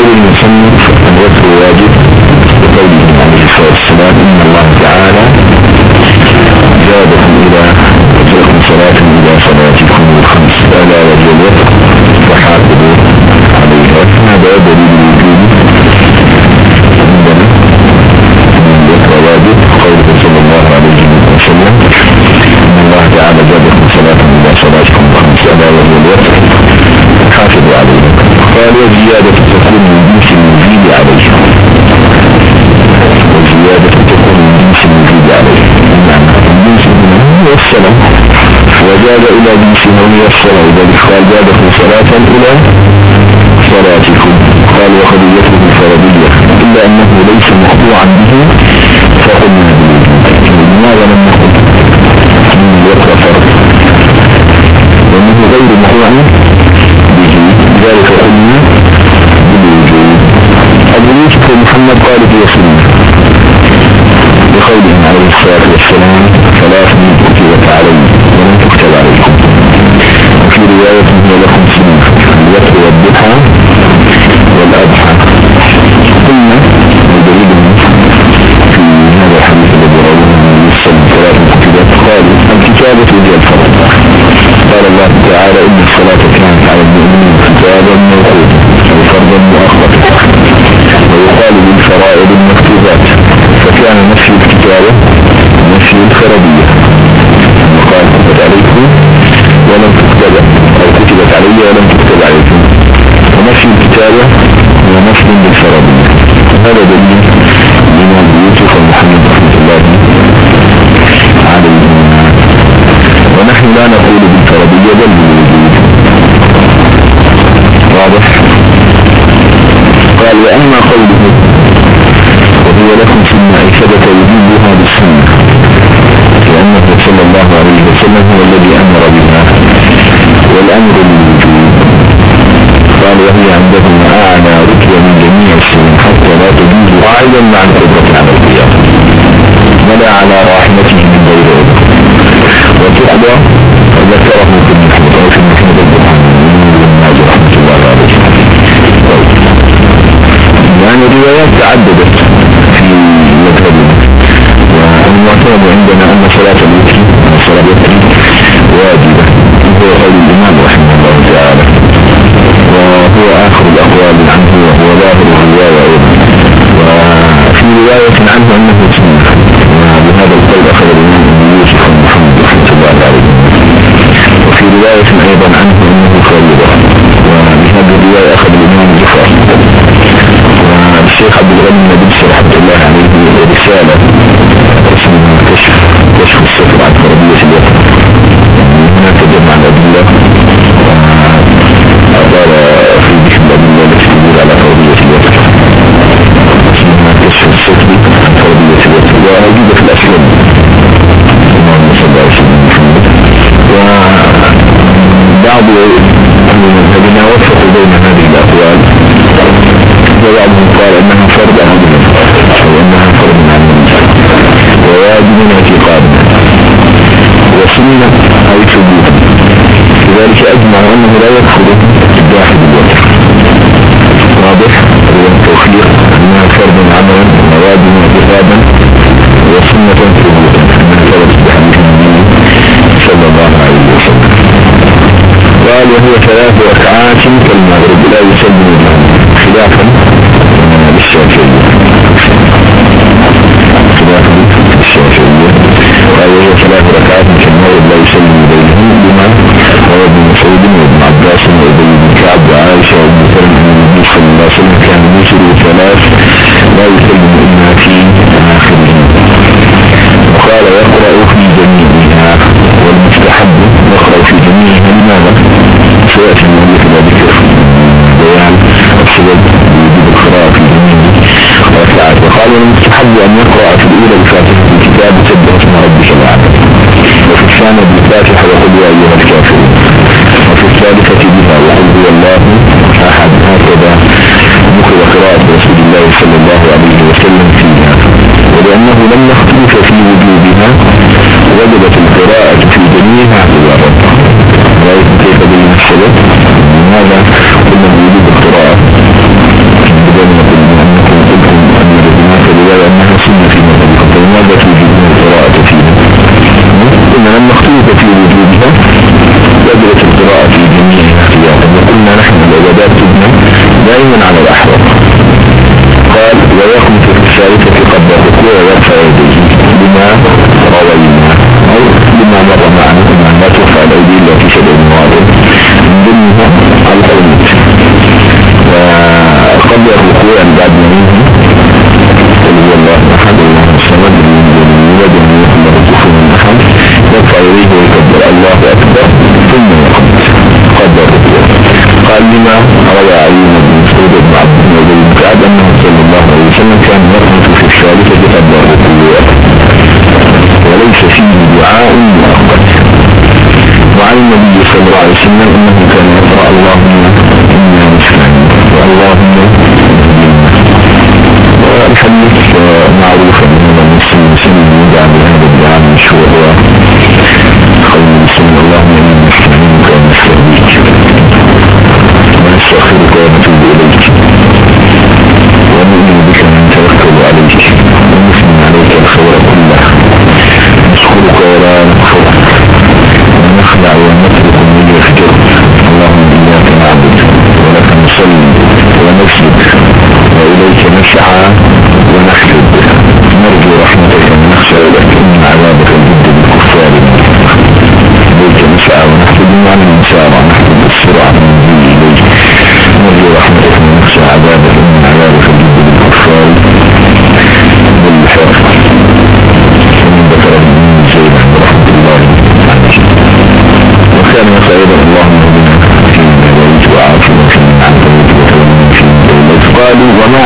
قول المصنف الغسل واجب لقوله عليه الصلاة والسلام إن الله تعالى زادكم إلى زادكم صلاة إلى صلاتكم الخمس ألا وجلت وحافظوا عليها هذا دليل الوجود عندنا من ذكر واجب قوله صلى الله عليه وسلم إن الله تعالى زادكم صلاة إلى صلاتكم الخمس ألا قال وزيادة تكون من جنس المزيد عليه. وزيادة تكون من جنس المزيد عليه. نعم. الجنس هو الصلاة وزاد إلى جنس هو الصلاة إذا قال زادكم صلاة إلى صلاتكم. قال وخديته الفرضية إلا أنه ليس مقطوعا به فقلنا لماذا لم نقل؟ من يقرأ فرض وأنه غير مقطوع. ذلك قلنا بالوجود يوسف محمد قال في سنة بقوله عليه الصلاة والسلام ثلاث كتبت علي ولم تكتب عليكم. وفي رواية هي لكم سنة الوتر والضحى والأضحى. قلنا ودليل في هذا الحديث الذي رواه النبي صلى الله عليه وسلم كتبت قالوا الكتابة هي الفرض قال الله تعالى إن الصلاة كانت على المؤمنين كتابا موقوتا أو فرضا مؤخرا ويقال بالفرائض المكتوبات فكان نفي الكتابة نفي الفرضية وقال كتبت عليكم ولم تكتب أو كتبت علي ولم تكتب عليكم. ونفي الكتابة هو نفي بالفرضية هذا وأما قوله وهو لكم في المعيشة وجودها بالسنة لأنه صلى الله عليه وسلم هو الذي أمر بها والأمر بالوجود. قال وهي عندهم أعلى رتبة من جميع السنين حتى لا تجوز قاعدا مع القدرة على القيام. ولا على راحمته من غير وتقضى ذكره في المحمد أو في المحمد البرهان يعني روايات تعددت في مذهبنا والمعتمد عندنا أن صلاة الوتر صلاة الوتر واجبة. وهو قول الإمام رحمه الله تعالى. وهو آخر الأقوال عنه وهو ظاهر الرواية أيضا. وفي رواية عنه أنه سنة وبهذا القول أخذ الإمام يوسف محمد رحمة الله عليه. وفي رواية أيضا عنه أنه فريضة وبهذه الرواية أخذ الإمام زفر والشيخ عبد الغني النبيل رحمة الله عليه رسالة اسمها كشف كشف السفر عن فرضية الوطن هنا تجمع الأدلة وقال في ذكر الأدلة التي تدل على فرضية الوطن اسمها كشف السفر عن فرضية الوطن وموجودة في الأسلام اللهم صل على سيدنا محمد. وبعض أهل مذهبنا وفقوا بين هذه الأقوال. وبعضهم قال وواجب اعتقادنا وسنة أي ثبوت لذلك أجمع أنه لا يدخل الجاحد الوتر واضح هو التوفيق انها فرض عملا وواجب اعتقادا وسنة ثبوتا. انها ثبت بحديث النبي صلى الله عليه وسلم. قال وهي ثلاث ركعات كالمغرب لا يسلم خلافا. للشافعية. بينهم بما روى ابن مسعود وابن عباس وابن بن كعب وعائشة وابن سلم ان النبي صلى الله عليه وسلم كان يوتر ثلاث لا يسلم إلا في آخرهم وقال يقرأ في جميعها والمستحب يقرأ في جميعها لماذا؟ سيأتي المؤلف إلى ذكر بيان السبب وجود القراءة في جميع ركعات وقال المستحب أن يقرأ في الأولى بفاتحة الكتاب سبح اسم ربك الأعلى الثانية بالفاتحة وقل يا أيها الكافرون. وفي الثالثة بها وقل هو الله أحد. هكذا نقل قراءة رسول الله صلى الله عليه وسلم فيها. ولأنه لم يختلف في وجودها وجبت القراءة في جميعها هو الرب رأيت كيف السبب لماذا؟ قلنا بوجود القراءة. بدل ما قلنا أنكم قلتم أن هناك رواية أنها سنة في مذهب عليه وسلم انه وقلنا لم نختلف في وجودها. يجلس القراءة في جميع الاختيارات وقلنا نحن العبادات تبنى دائما على الأحوال. قال ويقم في الثالثة قبل الركوع ويرفع يديه بما روينا أو بما مر معنا. أن لا ترفع الأيدي إلا في شبه المواضع من ضمنها القنوت. وقبل الركوع بعد منه. قل هو الله. أحد كان يقرأ اللهم أنا نستعين اللهم والحديث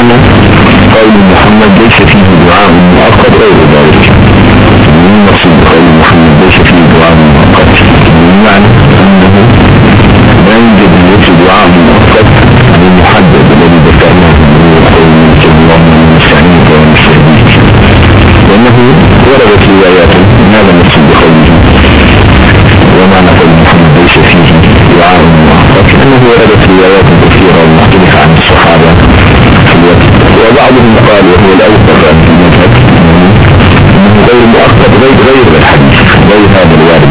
ومعنى قول محمد ليس فيه دعاء مؤقت. غير ذلك. من مقصود قول محمد ليس فيه دعاء مؤقت. بمعنى أنه لا يوجد ليس دعاء مؤقت المحدد الذي ذكرناه هو قول اللهم نستعينك ونستهديك لأنه وردت روايات ماذا نقصد بقوله. ومعنى قول محمد ليس فيه دعاء مؤقت. لأنه وردت روايات كثيرة ومختلفة عن الوقت وبعضهم قال وهو الاوثق في المذهب انه غير مؤقت غير غير الحديث غير هذا الوارد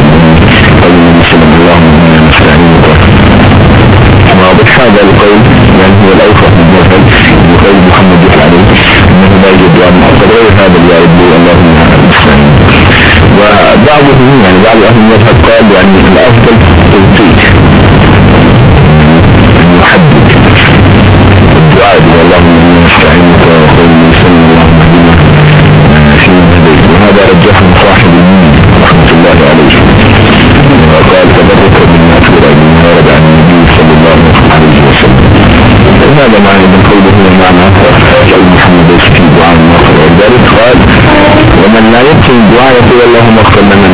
قول النبي صلى الله عليه وسلم واضح هذا القول يعني هو الاوثق من المذهب وقول محمد يحيى عليه إنه لا يوجد دعاء مؤقت غير هذا الوارد اللهم نستعين وبعضهم يعني بعض أهل المذهب قال يعني الأفضل توقيت المحدد الدعاء اللهم اهدنا في هديك وهذا رجح صاحب رحمة الله عليه. وقال تبرك ورد عن النبي صلى الله عليه وسلم. وهذا معنى من قوله ومعنى قول محمد في دعاء المغفر ولذلك قال ومن لا يكتب الدعاء يقول اللهم اغفر لنا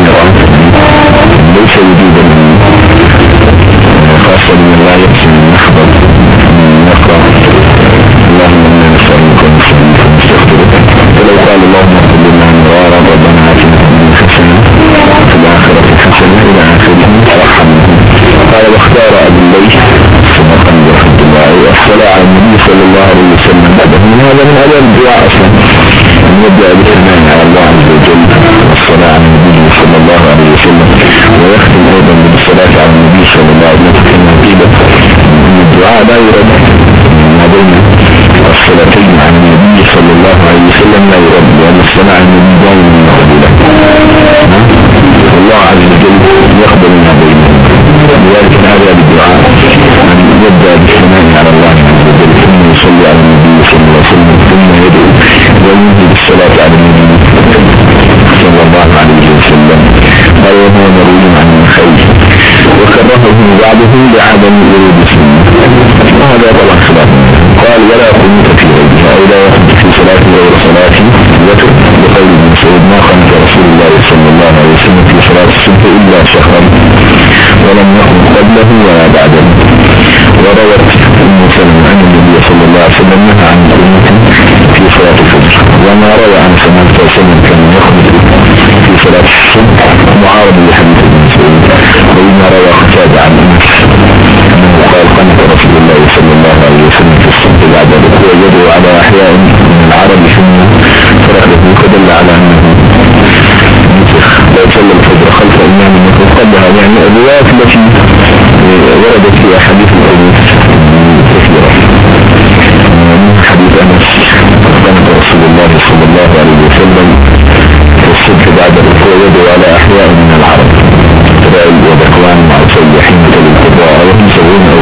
يبدأ بالثناء على الله عز وجل والصلاة على النبي صلى الله عليه وسلم ويختم أيضا بالصلاة على النبي صلى الله عليه وسلم. كما قيل أن الدعاء لا يرد ما بين الصلاتين عن النبي صلى الله عليه وسلم لا يرد وأن الصلاة على النبي دائما مقبولة ولم يخرج قبله ولا بعده. وروت ام سلمة أن النبي صلى الله عليه وسلم نهى عن القنوت في صلاة الفجر. وما روى عن سلمان صلى كان يخرج في صلاة الصبح معارض لحديث ابن مسعود. وما روى قتادة عن أنس أنه قال قنت رسول الله صلى الله عليه وسلم في الصبح بعد الركوع يدعو على أحياء من العرب ثم فرقه فدل على أنه نسخ يصلي الفجر خلف إمام المفروض قبلها يعني وردت في أحاديث الحديث كثيرة من حديث أنس قنت رسول الله صلى الله عليه وسلم في الصبح بعد الركوع يدعو على أحياء من العرب. إسرائيل وذكوان مع سيحين للقضاء وهم أو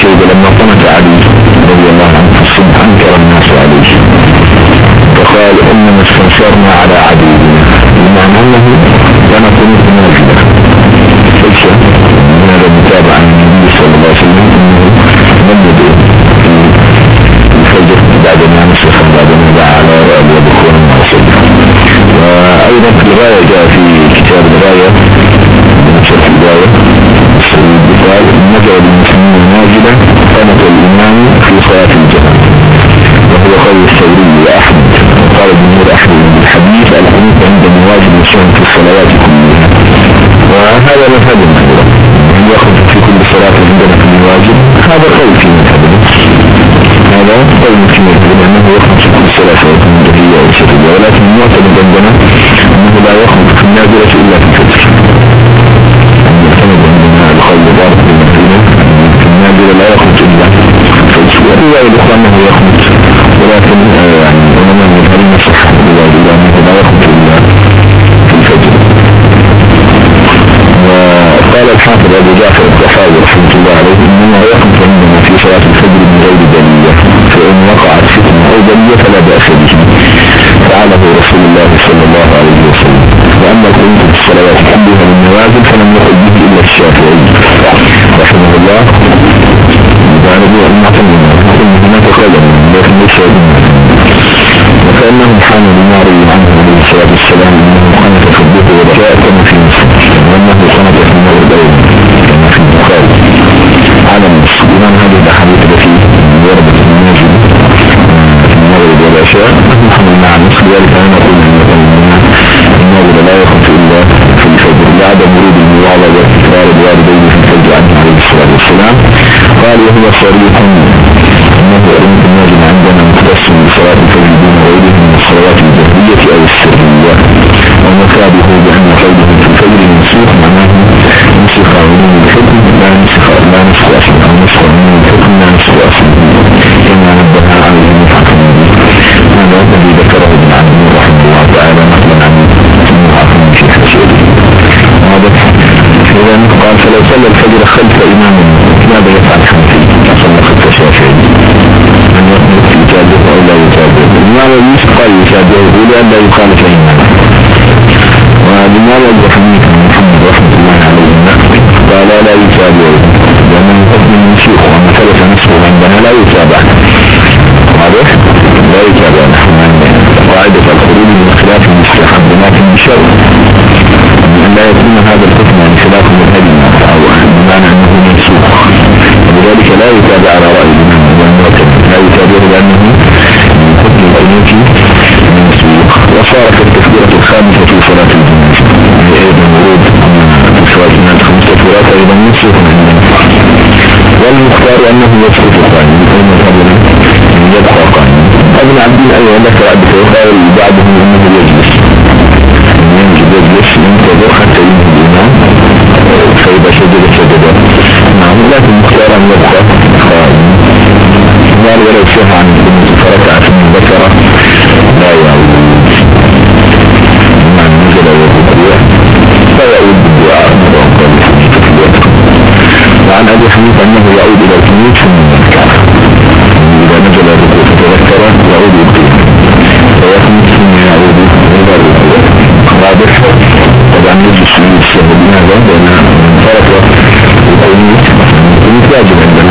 شيبة لما قمت علي رضي الله عنه في الصبح أنكر الناس عليه فقال إنما استنصرنا على عدونا. بمعنى أنه كان قنوت نازلة ليس من هذا المتابع عن النبي صلى الله عليه وسلم أنه لم يدعو الفجر بعد ما نسخ بعد ما دعا على رأى وبخور المعصية وأيضا في الغاية جاء في كتاب الغاية من الغاية قال نزل المسلمين نازلا قامت الإمام في صلاة الجهر وهو قول الثوري وأحمد وقال نور أحمد الحديث الحديث عند مواجب الشام في الصلوات كلها. وهذا مذهب المهدرة أن يأخذ في كل صلاة عندنا في الواجب هذا قول في مذهبنا. هذا قول في مذهبنا أنه يخرج في كل صلاة ويكون جهية أو سرية ولكن المعتمد عندنا أنه لا يخرج في النازلة إلا في الفجر. المدينة. في ولكن آه، يعني المدينة وقال الحافظ أبو جعفر الطحاوي رحمة الله عليه إنما يخرج عندنا في صلاة الفجر من غير دليل فإن وقعت فتنة أو دليل فلا بأس به. فعله رسول الله صلى الله عليه وسلم. وأما القنوت في الصلوات كلها من نوازل فلم يقل به إلا الشافعي. رحمه الله. وعلى المعتمد هناك قدم لكن ليس وكأنه حان بما روي عنه عليه الصلاة والسلام أنه خنف في الظهر وبكاء كما في مصر وأنه خنف في النور الأول كما في البخاري. على إمام هذه الأحاديث التي وردت في النازل في المغرب والعشاء. صريح إنه علمت النازل عندنا مختص بصلاة الفجر دون غيره من الصلوات الجهرية أو السرية. ومثابه بأن قوله في الفجر منسوخ معناه نسخ عموم الحكم لا نسخ لا نسخ أصل أو نسخ عموم الحكم لا نسخ أصل كما نبه عليه المحكم. هذا الذي ذكره ابن عبد رحمه الله تعالى نقلا عن المحكم في حسوله واضح إذا قال فلو صلى الفجر خلف إمام ماذا يفعل حنفي صلى خلف شافعي أن يخلف يتابعه أو لا الإمام يوسف قال يتابعه لأن لا يخالف إمامه ولماذا أبو حنيفة محمد رحمة الله عليه. قال لا يتابعه لأنه حكم المنسوخ وما ثبت نسخه عندنا لا يتابع واضح؟ لا يتابع نحن قاعدة الخروج من خلاف المستحب لكن بشرط أن لا يكون هذا الحكم عن خلاف مذهبنا. أو بمعنى أنه منسوخ ولذلك لا يتابع على رأي الإمام والمعتمد لا يتابع لأنه من حكم القنوت منسوخ وصارت التكبيرة الخامسة في صلاة الجنازة هي أيضا ورود صلاة الجنازة خمسة تكبيرات أيضا منسوخ والمختار أنه يسقط قائما أي مذهبنا يبقى قائما ابن عبد الله ذكر عبد الله بعضهم أنه يجلس. يجلس. ينتظر حتى ينهي الإمام. فإذا سجد سجد نعم لكن مختار أن يبقى قال ولو شاء عن فركع ثم ذكر لا يعود. مع نزل وهو لا يعود بالدعاء. وعن أبي حنيفة أنه يعود إلى الكنيت ثم يذكر. إذا نزل الركوع فتذكر يعود القيام ويخمس ثم يعود إلى الركوع. واضح طبعا يجلس في السهل لماذا لأن evlilik ihtiyacı benden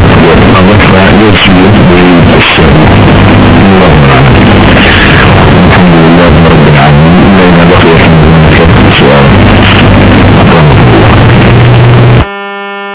anlatmaya geçmeyi istiyorum